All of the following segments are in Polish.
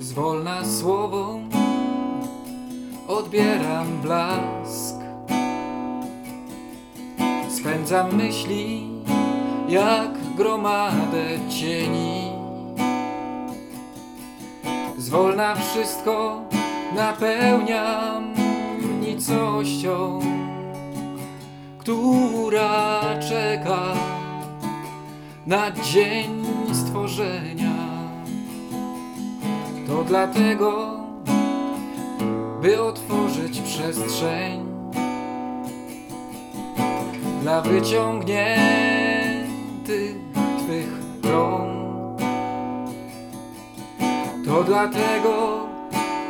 Zwolna słowo odbieram blask. Spędzam myśli jak gromadę cieni. Zwolna wszystko napełniam nicością, która czeka na dzień stworzenia. To dlatego, by otworzyć przestrzeń dla wyciągniętych Twych rąk. To dlatego,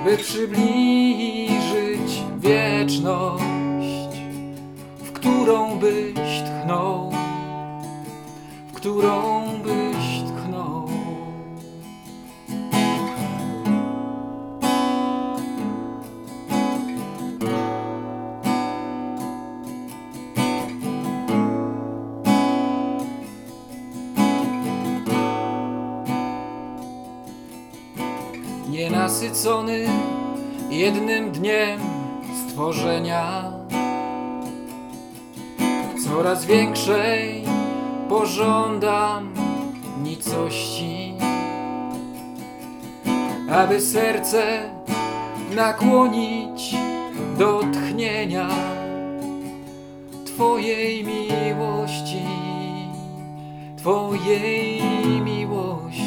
by przybliżyć wieczność, w którą byś tchnął, w którą byś Nienasycony jednym dniem stworzenia, coraz większej pożądam nicości, aby serce nakłonić do tchnienia Twojej miłości, Twojej miłości.